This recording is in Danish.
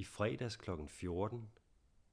I fredags kl. 14